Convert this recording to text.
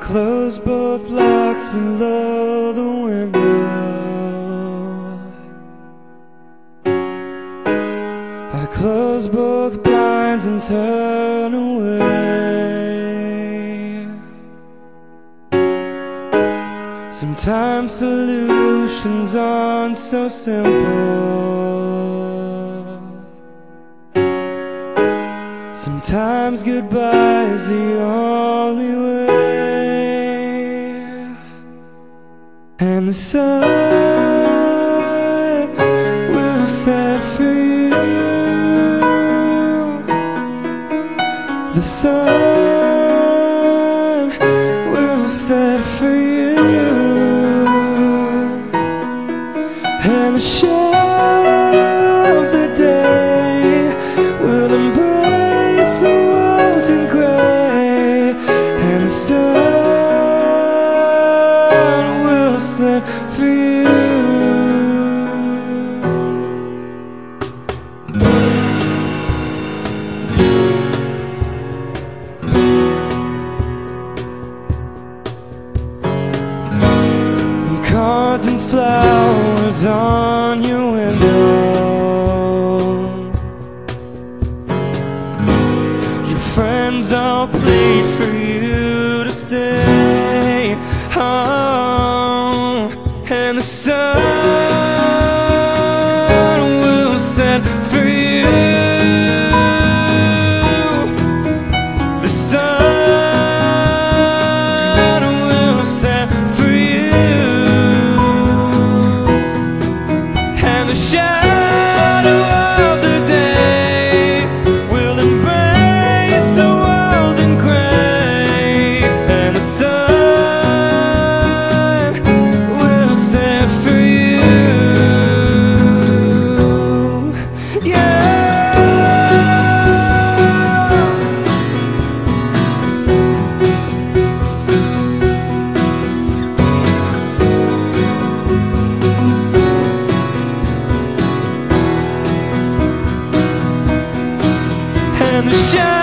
close both locks below the window. I close both blinds and turn away. Sometimes solutions aren't so simple. Sometimes goodbye is the only way. And the sun will set for you. The sun will set for you. And the shadow sun will set And cards and flowers on your window. Your friends all plead for you stay home. And the sun the shadow